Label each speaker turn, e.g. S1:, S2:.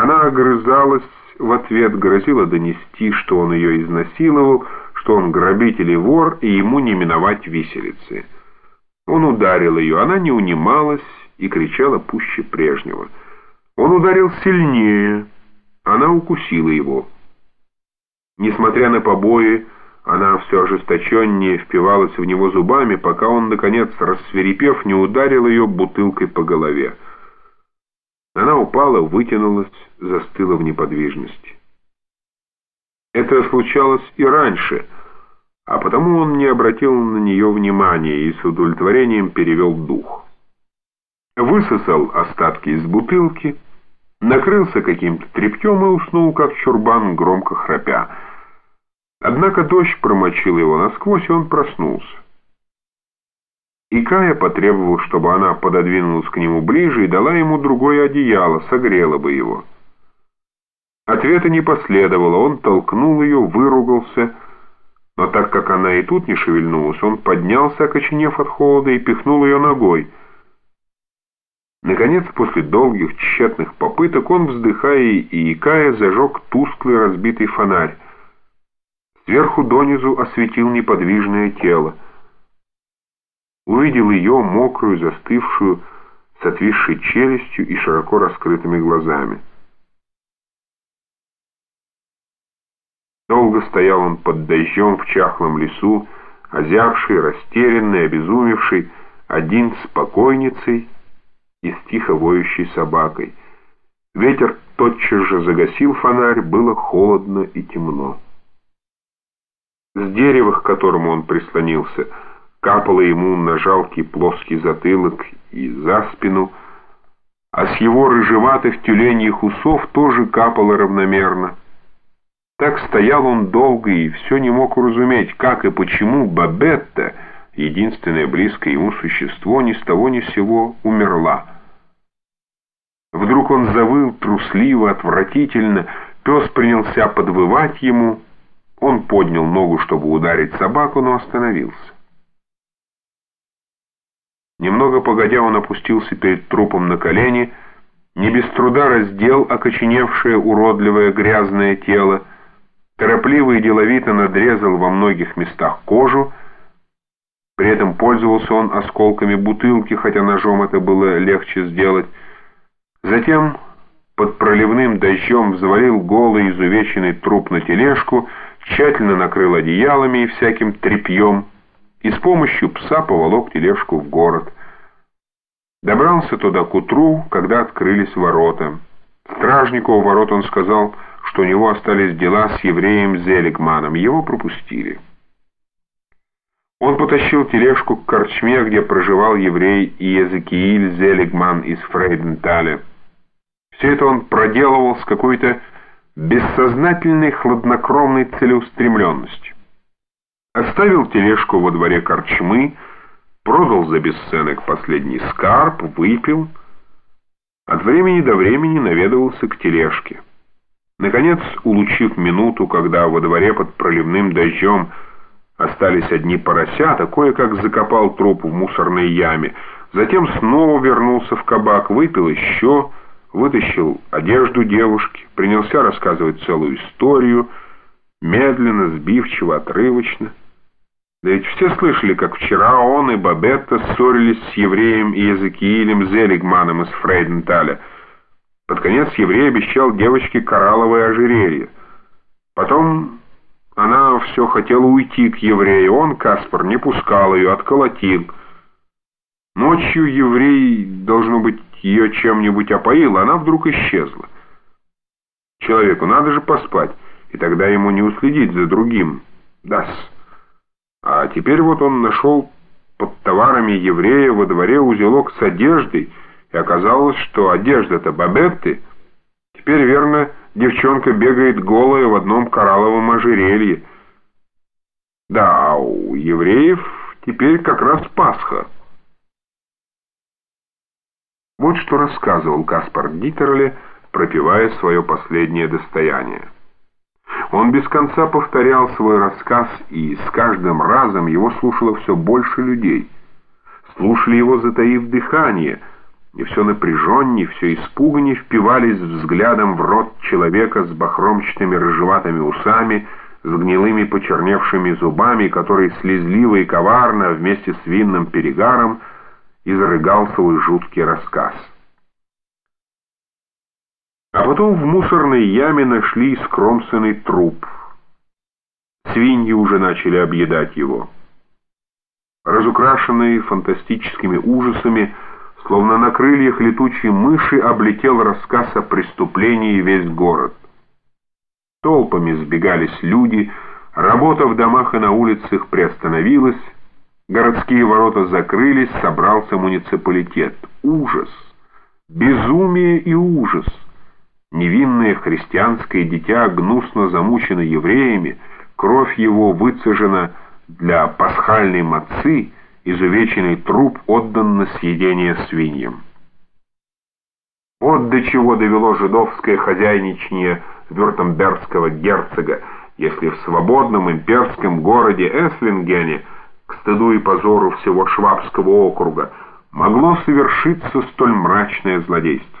S1: Она огрызалась в ответ, грозила донести, что он ее изнасиловал, что он грабитель и вор, и ему не миновать виселицы. Он ударил ее, она не унималась и кричала пуще прежнего. Он ударил сильнее, она укусила его. Несмотря на побои, она все ожесточеннее впивалась в него зубами, пока он, наконец, рассверепев, не ударил ее бутылкой по голове. Она упала, вытянулась, застыла в неподвижности. Это случалось и раньше, а потому он не обратил на нее внимания и с удовлетворением перевел дух. Высосал остатки из бутылки, накрылся каким-то тряпьем и уснул, как чурбан, громко храпя. Однако дождь промочил его насквозь, и он проснулся. И Кая потребовал, чтобы она пододвинулась к нему ближе и дала ему другое одеяло, согрела бы его. Ответа не последовало, он толкнул ее, выругался, но так как она и тут не шевельнулась, он поднялся, окоченев от холода, и пихнул ее ногой. Наконец, после долгих тщетных попыток, он, вздыхая и икая, зажег тусклый разбитый фонарь. Сверху донизу осветил неподвижное тело. Увидел ее, мокрую, застывшую, с отвисшей челюстью и широко раскрытыми глазами. Долго стоял он под дождем в чахлом лесу, озябший, растерянный, обезумевший, один с покойницей и с тихо воющей собакой. Ветер тотчас же загасил фонарь, было холодно и темно. С дерева, к которому он прислонился, капало ему на жалкий плоский затылок и за спину, а с его рыжеватых тюленьих усов тоже капало равномерно. Так стоял он долго и все не мог уразуметь, как и почему Бабетта, единственное близкое ему существо, ни с того ни с сего умерла. Вдруг он завыл трусливо, отвратительно, пес принялся подвывать ему, он поднял ногу, чтобы ударить собаку, но остановился. Немного погодя он опустился перед трупом на колени, не без труда раздел окоченевшее уродливое грязное тело, торопливо и деловито надрезал во многих местах кожу, при этом пользовался он осколками бутылки, хотя ножом это было легче сделать. Затем под проливным дождем взвалил голый изувеченный труп на тележку, тщательно накрыл одеялами и всяким тряпьем и с помощью пса поволок тележку в город. Добрался туда к утру, когда открылись ворота. Стражнику у ворот он сказал — что у него остались дела с евреем Зелигманом. Его пропустили. Он потащил тележку к корчме, где проживал еврей Иезекииль Зелигман из Фрейденталя. Все это он проделывал с какой-то бессознательной хладнокровной целеустремленностью. Оставил тележку во дворе корчмы, продал за бесценок последний скарб, выпил. От времени до времени наведывался к тележке. Наконец, улучив минуту, когда во дворе под проливным дождем остались одни поросята, кое-как закопал труп в мусорной яме, затем снова вернулся в кабак, выпил еще, вытащил одежду девушки, принялся рассказывать целую историю, медленно, сбивчиво, отрывочно. Да ведь все слышали, как вчера он и Бабетта ссорились с евреем и Языкиилем Зелигманом из Фрейденталя — под конец еврей обещал девочке коралловое ожерелье. Потом она все хотела уйти к еврею, он, Каспар, не пускал ее, отколотил. Ночью еврей, должно быть, ее чем-нибудь опоил, она вдруг исчезла. Человеку надо же поспать, и тогда ему не уследить за другим. Дас. А теперь вот он нашел под товарами еврея во дворе узелок с одеждой, и оказалось, что одежда-то Бабетты, теперь, верно, девчонка бегает голая в одном коралловом ожерелье. Да, а у евреев теперь как раз Пасха. Вот что рассказывал Каспар Диттерле, пропивая свое последнее достояние. Он без конца повторял свой рассказ, и с каждым разом его слушало все больше людей. Слушали его, затаив дыхание — и все напряженней, все испуганней впивались взглядом в рот человека с бахромчатыми рыжеватыми усами, с гнилыми почерневшими зубами, который слезливо и коварно вместе с винным перегаром изрыгал свой жуткий рассказ. А потом в мусорной яме нашли скромсанный труп. Свиньи уже начали объедать его. Разукрашенный фантастическими ужасами, словно на крыльях летучей мыши, облетел рассказ о преступлении весь город. Толпами сбегались люди, работа в домах и на улицах приостановилась, городские ворота закрылись, собрался муниципалитет. Ужас! Безумие и ужас! Невинное христианское дитя гнусно замучено евреями, кровь его выцежена для пасхальной мацы, изувеченный труп отдан на съедение свиньям. Вот до чего довело жидовское хозяйничание вюртембергского герцога, если в свободном имперском городе Эслингене, к стыду и позору всего Швабского округа, могло совершиться столь мрачное злодейство.